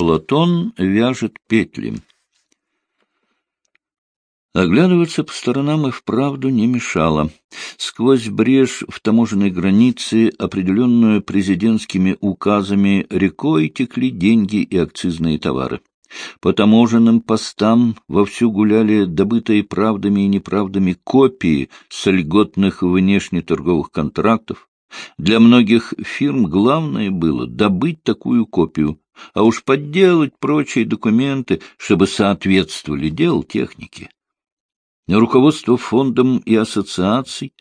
Платон вяжет петли. Оглядываться по сторонам и вправду не мешало. Сквозь брешь в таможенной границе, определенную президентскими указами, рекой текли деньги и акцизные товары. По таможенным постам вовсю гуляли добытые правдами и неправдами копии с льготных внешнеторговых контрактов. Для многих фирм главное было добыть такую копию, а уж подделать прочие документы, чтобы соответствовали дел техники руководство фондом и ассоциаций,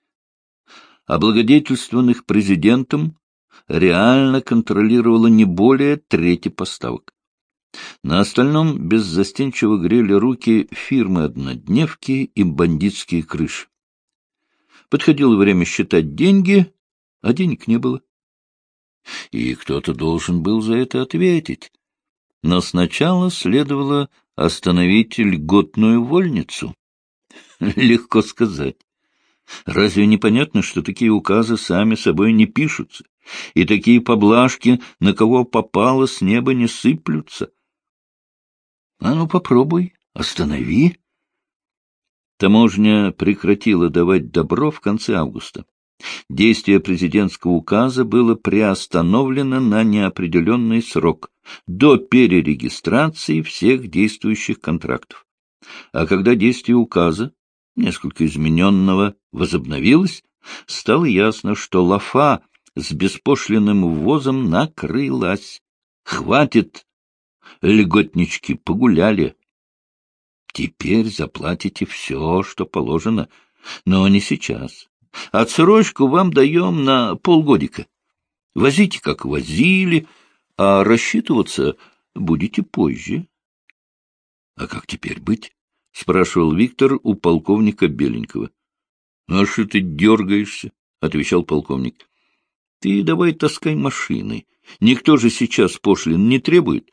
облагодетельствованных президентом, реально контролировало не более трети поставок. На остальном беззастенчиво грели руки фирмы-однодневки и бандитские крыши. Подходило время считать деньги, а денег не было. И кто-то должен был за это ответить. Но сначала следовало остановить льготную вольницу. Легко сказать. Разве непонятно, что такие указы сами собой не пишутся, и такие поблажки, на кого попало, с неба не сыплются? А ну попробуй, останови. Таможня прекратила давать добро в конце августа. Действие президентского указа было приостановлено на неопределенный срок, до перерегистрации всех действующих контрактов. А когда действие указа несколько измененного, возобновилось, стало ясно, что лафа с беспошлиным ввозом накрылась. Хватит! Льготнички погуляли. Теперь заплатите все, что положено, но не сейчас. Отсрочку вам даем на полгодика. Возите, как возили, а рассчитываться будете позже. А как теперь быть? — спрашивал Виктор у полковника Беленького. — А что ты дергаешься? — отвечал полковник. — Ты давай таскай машины. Никто же сейчас пошлин не требует.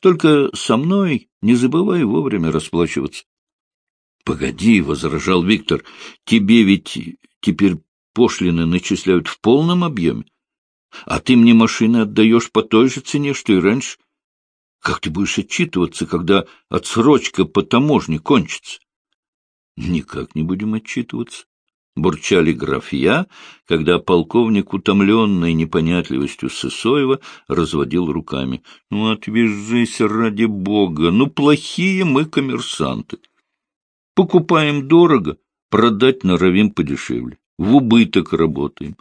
Только со мной не забывай вовремя расплачиваться. — Погоди, — возражал Виктор, — тебе ведь теперь пошлины начисляют в полном объеме, а ты мне машины отдаешь по той же цене, что и раньше. Как ты будешь отчитываться, когда отсрочка по таможне кончится? — Никак не будем отчитываться. Бурчали графья, когда полковник, утомленный непонятливостью Сысоева, разводил руками. — Ну, отвяжись ради бога! Ну, плохие мы коммерсанты. Покупаем дорого, продать норовим подешевле. В убыток работаем.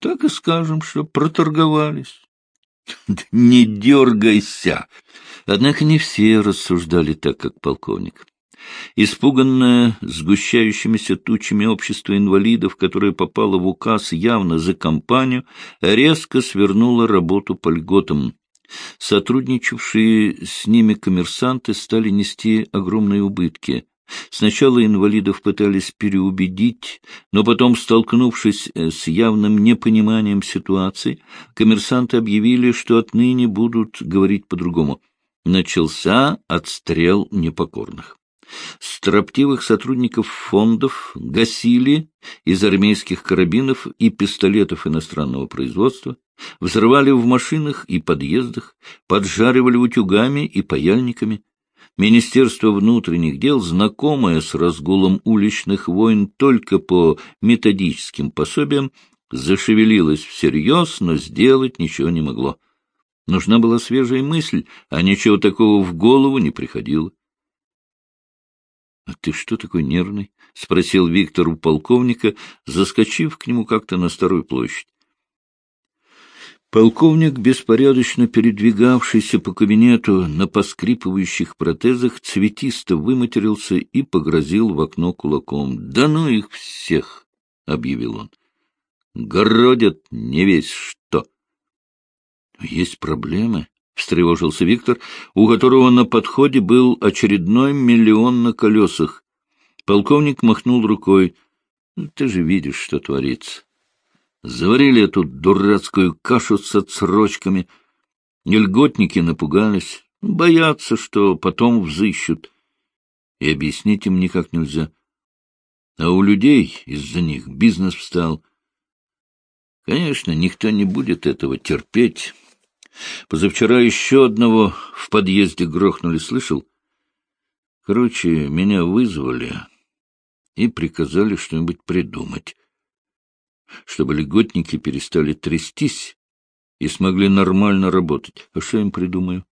Так и скажем, что проторговались. Не дергайся! Однако не все рассуждали так, как полковник. Испуганное сгущающимися тучами общество инвалидов, которое попало в указ явно за компанию, резко свернуло работу по льготам. Сотрудничавшие с ними коммерсанты стали нести огромные убытки. Сначала инвалидов пытались переубедить, но потом, столкнувшись э, с явным непониманием ситуации, коммерсанты объявили, что отныне будут говорить по-другому. Начался отстрел непокорных. Строптивых сотрудников фондов гасили из армейских карабинов и пистолетов иностранного производства, взрывали в машинах и подъездах, поджаривали утюгами и паяльниками, Министерство внутренних дел, знакомое с разгулом уличных войн только по методическим пособиям, зашевелилось всерьез, но сделать ничего не могло. Нужна была свежая мысль, а ничего такого в голову не приходило. — А ты что такой нервный? — спросил Виктор у полковника, заскочив к нему как-то на Старую площадь. Полковник, беспорядочно передвигавшийся по кабинету на поскрипывающих протезах, цветисто выматерился и погрозил в окно кулаком. — Да ну их всех! — объявил он. — Городят не весь что. — Есть проблемы, — встревожился Виктор, у которого на подходе был очередной миллион на колесах. Полковник махнул рукой. — Ты же видишь, что творится. Заварили эту дурацкую кашу с отсрочками. И льготники напугались, боятся, что потом взыщут. И объяснить им никак нельзя. А у людей из-за них бизнес встал. Конечно, никто не будет этого терпеть. Позавчера еще одного в подъезде грохнули, слышал? Короче, меня вызвали и приказали что-нибудь придумать, чтобы льготники перестали трястись и смогли нормально работать. А что им придумаю?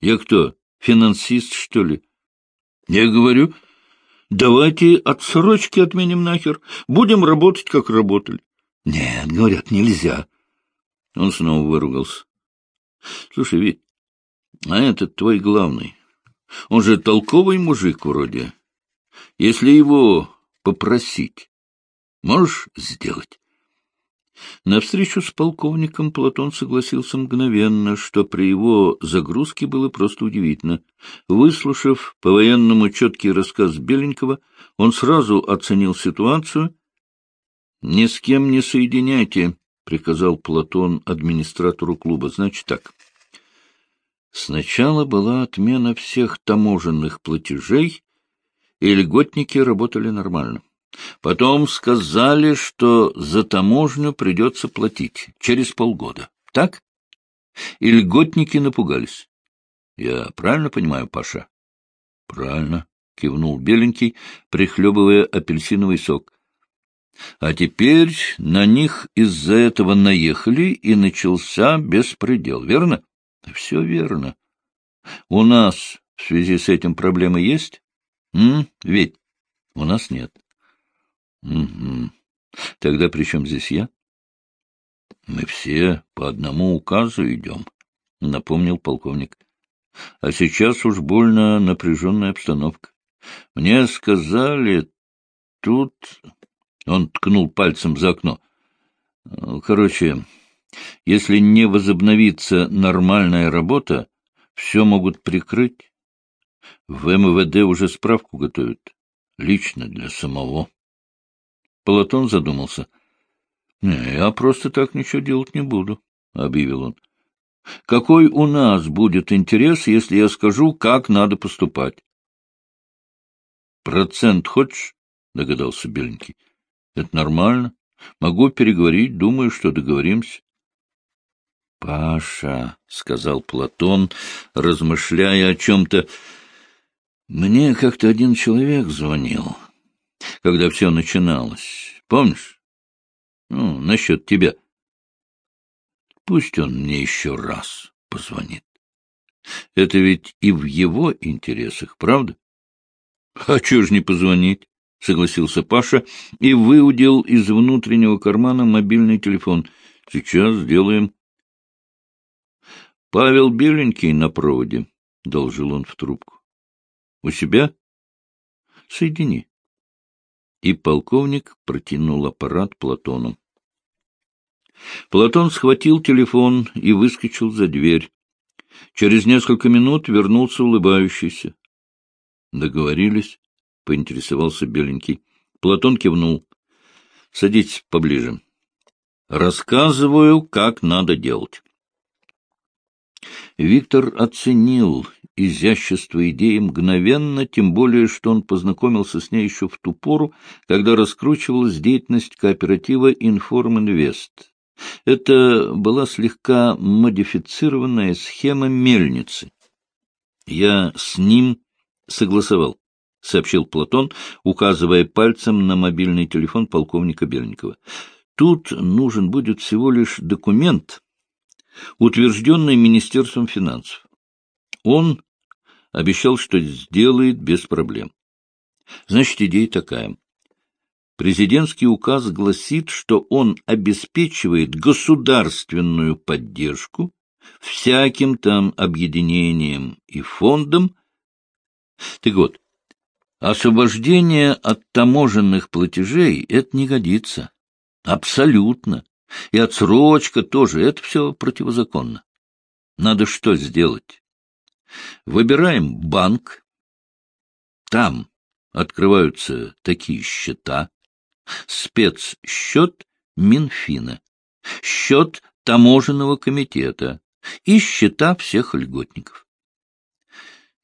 Я кто, финансист, что ли? Я говорю, давайте отсрочки отменим нахер, будем работать, как работали. Нет, говорят, нельзя. Он снова выругался. Слушай, Вит, а этот твой главный, он же толковый мужик вроде. Если его попросить, можешь сделать? На встречу с полковником Платон согласился мгновенно, что при его загрузке было просто удивительно. Выслушав по-военному четкий рассказ Беленького, он сразу оценил ситуацию. — Ни с кем не соединяйте, — приказал Платон администратору клуба. — Значит так. Сначала была отмена всех таможенных платежей, и льготники работали нормально. Потом сказали, что за таможню придется платить через полгода. Так? И льготники напугались. Я правильно понимаю, Паша? — Правильно, — кивнул Беленький, прихлебывая апельсиновый сок. А теперь на них из-за этого наехали, и начался беспредел, верно? — Все верно. У нас в связи с этим проблемы есть? М? Ведь у нас нет. Угу. Тогда при чем здесь я? Мы все по одному указу идем, — напомнил полковник. А сейчас уж больно напряженная обстановка. Мне сказали, тут... Он ткнул пальцем за окно. Короче, если не возобновится нормальная работа, все могут прикрыть. В МВД уже справку готовят. Лично для самого. Платон задумался. — я просто так ничего делать не буду, — объявил он. — Какой у нас будет интерес, если я скажу, как надо поступать? — Процент хочешь? — догадался Беленький. — Это нормально. Могу переговорить, думаю, что договоримся. — Паша, — сказал Платон, размышляя о чем-то, — мне как-то один человек звонил когда все начиналось. Помнишь? Ну, насчет тебя. Пусть он мне еще раз позвонит. Это ведь и в его интересах, правда? — А чего ж не позвонить? — согласился Паша и выудил из внутреннего кармана мобильный телефон. — Сейчас сделаем. — Павел Беленький на проводе, — должил он в трубку. — У себя? — Соедини и полковник протянул аппарат Платону. Платон схватил телефон и выскочил за дверь. Через несколько минут вернулся улыбающийся. — Договорились? — поинтересовался Беленький. Платон кивнул. — Садитесь поближе. — Рассказываю, как надо делать. Виктор оценил изящество идеи мгновенно, тем более, что он познакомился с ней еще в ту пору, когда раскручивалась деятельность кооператива «Информинвест». Это была слегка модифицированная схема мельницы. «Я с ним согласовал», — сообщил Платон, указывая пальцем на мобильный телефон полковника Беленького. «Тут нужен будет всего лишь документ, утвержденный Министерством финансов. Он обещал, что сделает без проблем. Значит, идея такая. Президентский указ гласит, что он обеспечивает государственную поддержку всяким там объединением и фондам. Так вот, освобождение от таможенных платежей — это не годится. Абсолютно. И отсрочка тоже — это все противозаконно. Надо что сделать? Выбираем банк. Там открываются такие счета. Спецсчет Минфина, счет таможенного комитета и счета всех льготников.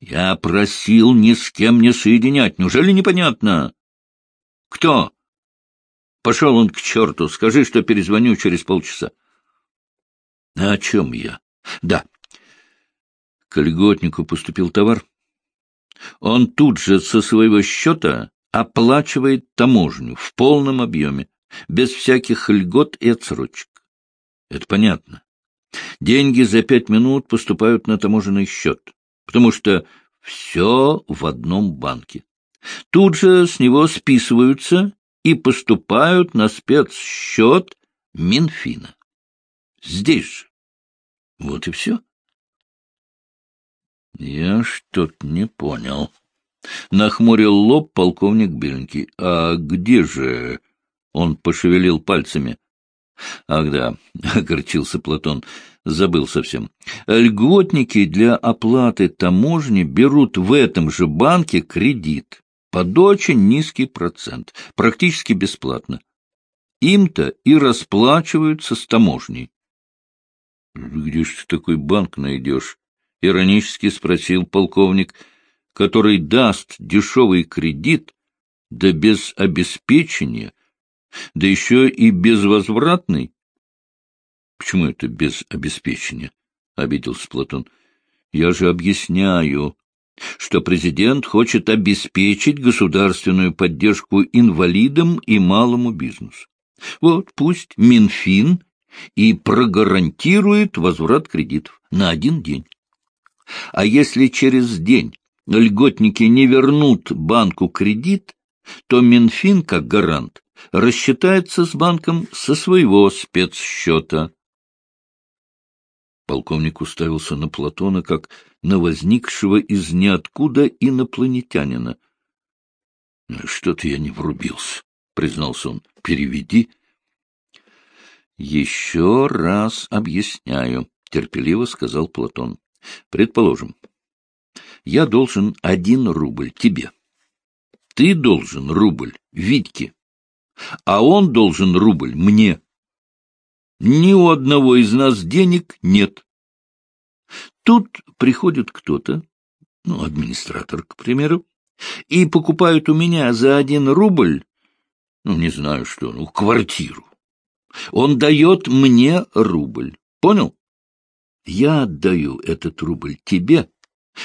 Я просил ни с кем не соединять. Неужели непонятно? Кто? Пошел он к черту. Скажи, что перезвоню через полчаса. А о чем я? Да. К льготнику поступил товар. Он тут же со своего счета оплачивает таможню в полном объеме, без всяких льгот и отсрочек. Это понятно. Деньги за пять минут поступают на таможенный счет, потому что все в одном банке. Тут же с него списываются и поступают на спецсчет Минфина. Здесь же. Вот и все. Я что-то не понял. Нахмурил лоб полковник Беленький. А где же... Он пошевелил пальцами. Ах да, огорчился Платон, забыл совсем. Льготники для оплаты таможни берут в этом же банке кредит под очень низкий процент, практически бесплатно. Им-то и расплачиваются с таможней. — Где ж ты такой банк найдешь? — иронически спросил полковник, — который даст дешевый кредит, да без обеспечения, да еще и безвозвратный. — Почему это без обеспечения? — обиделся Платон. — Я же объясняю, что президент хочет обеспечить государственную поддержку инвалидам и малому бизнесу. Вот пусть Минфин и прогарантирует возврат кредитов на один день. А если через день льготники не вернут банку кредит, то Минфин, как гарант, рассчитается с банком со своего спецсчета. Полковник уставился на Платона, как на возникшего из ниоткуда инопланетянина. — Что-то я не врубился, — признался он. — Переведи. — Еще раз объясняю, — терпеливо сказал Платон. — Предположим, я должен один рубль тебе. Ты должен рубль Витьке, а он должен рубль мне. Ни у одного из нас денег нет. Тут приходит кто-то, ну, администратор, к примеру, и покупает у меня за один рубль, ну, не знаю что, ну, квартиру. Он дает мне рубль. Понял? Я отдаю этот рубль тебе,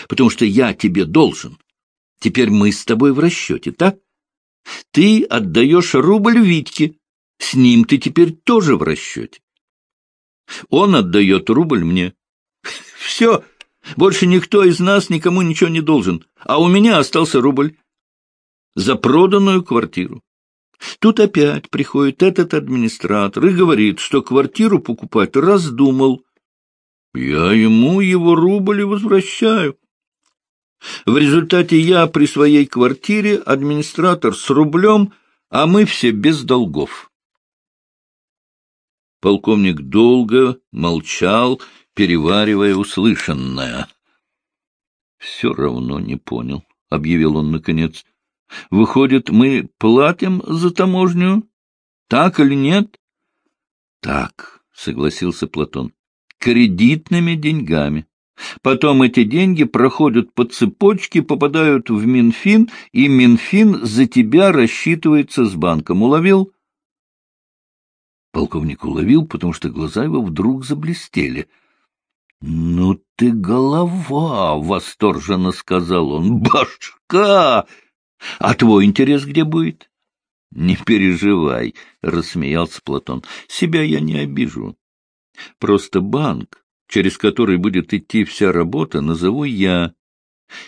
потому что я тебе должен. Теперь мы с тобой в расчете, так? Ты отдаешь рубль Витьке, с ним ты теперь тоже в расчете. Он отдает рубль мне. Все, больше никто из нас никому ничего не должен, а у меня остался рубль за проданную квартиру. Тут опять приходит этот администратор и говорит, что квартиру покупать раздумал. Я ему его рубль возвращаю. В результате я при своей квартире, администратор с рублем, а мы все без долгов. Полковник долго молчал, переваривая услышанное. — Все равно не понял, — объявил он наконец. — Выходит, мы платим за таможню? Так или нет? — Так, — согласился Платон, — кредитными деньгами. Потом эти деньги проходят по цепочке, попадают в Минфин, и Минфин за тебя рассчитывается с банком. Уловил? Полковник уловил, потому что глаза его вдруг заблестели. — Ну ты голова! — восторженно сказал он. — Башка! А твой интерес где будет? — Не переживай, — рассмеялся Платон. — Себя я не обижу. Просто банк, через который будет идти вся работа, назову я.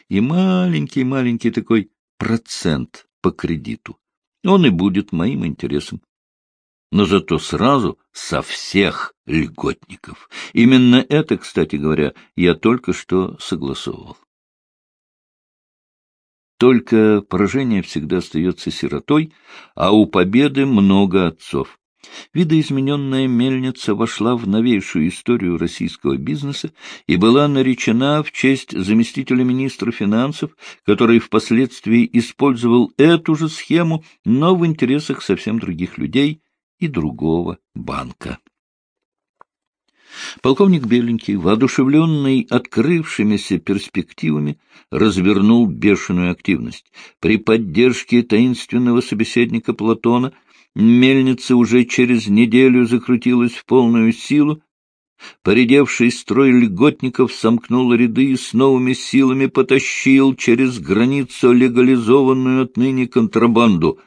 И маленький-маленький такой процент по кредиту. Он и будет моим интересом но зато сразу со всех льготников. Именно это, кстати говоря, я только что согласовывал. Только поражение всегда остается сиротой, а у победы много отцов. Видоизмененная мельница вошла в новейшую историю российского бизнеса и была наречена в честь заместителя министра финансов, который впоследствии использовал эту же схему, но в интересах совсем других людей – и другого банка. Полковник Беленький, воодушевленный открывшимися перспективами, развернул бешеную активность. При поддержке таинственного собеседника Платона мельница уже через неделю закрутилась в полную силу, Поредевший строй льготников сомкнул ряды и с новыми силами потащил через границу легализованную отныне контрабанду.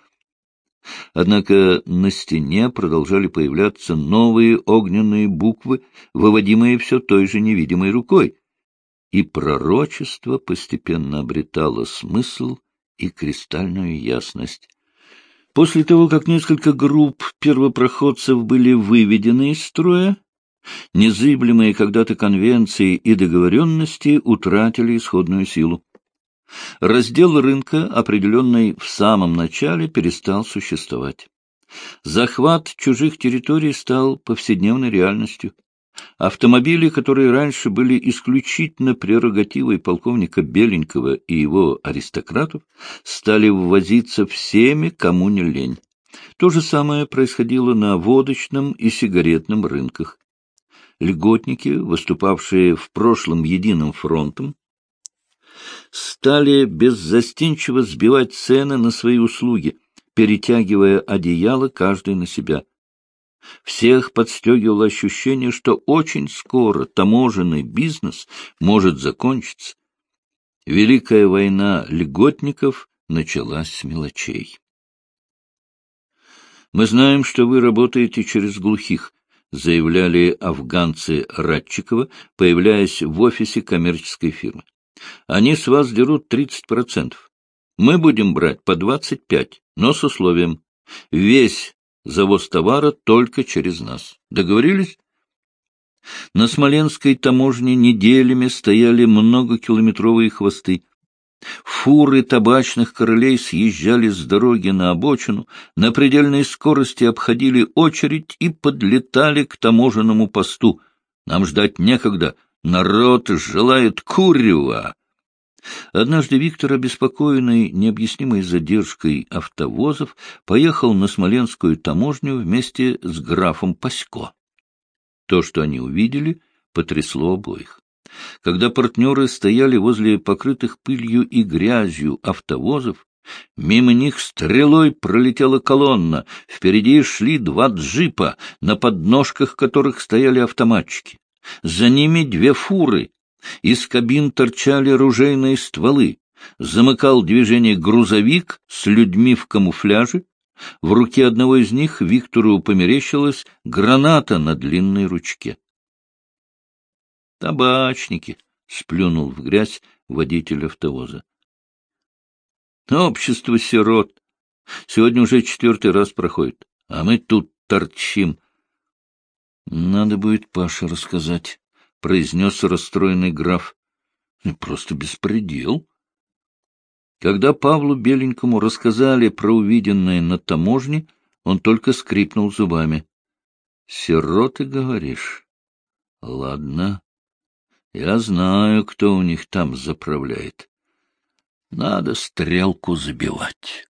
Однако на стене продолжали появляться новые огненные буквы, выводимые все той же невидимой рукой, и пророчество постепенно обретало смысл и кристальную ясность. После того, как несколько групп первопроходцев были выведены из строя, незыблемые когда-то конвенции и договоренности утратили исходную силу. Раздел рынка, определенный в самом начале, перестал существовать. Захват чужих территорий стал повседневной реальностью. Автомобили, которые раньше были исключительно прерогативой полковника Беленького и его аристократов, стали ввозиться всеми, кому не лень. То же самое происходило на водочном и сигаретном рынках. Льготники, выступавшие в прошлом единым фронтом, стали беззастенчиво сбивать цены на свои услуги, перетягивая одеяло каждый на себя. Всех подстегивало ощущение, что очень скоро таможенный бизнес может закончиться. Великая война льготников началась с мелочей. «Мы знаем, что вы работаете через глухих», — заявляли афганцы Радчикова, появляясь в офисе коммерческой фирмы. «Они с вас дерут 30%. Мы будем брать по 25%, но с условием. Весь завоз товара только через нас. Договорились? На Смоленской таможне неделями стояли многокилометровые хвосты. Фуры табачных королей съезжали с дороги на обочину, на предельной скорости обходили очередь и подлетали к таможенному посту. Нам ждать некогда, народ желает курева. Однажды Виктор, обеспокоенный необъяснимой задержкой автовозов, поехал на Смоленскую таможню вместе с графом Пасько. То, что они увидели, потрясло обоих. Когда партнеры стояли возле покрытых пылью и грязью автовозов, мимо них стрелой пролетела колонна, впереди шли два джипа, на подножках которых стояли автоматчики. За ними две фуры, из кабин торчали ружейные стволы. Замыкал движение грузовик с людьми в камуфляже. В руке одного из них Виктору померещилась граната на длинной ручке. «Табачники!» — сплюнул в грязь водитель автовоза. «Общество сирот. Сегодня уже четвертый раз проходит, а мы тут торчим. Надо будет Паше рассказать». — произнес расстроенный граф. — Просто беспредел. Когда Павлу Беленькому рассказали про увиденное на таможне, он только скрипнул зубами. — Сироты, говоришь? — Ладно. Я знаю, кто у них там заправляет. Надо стрелку забивать.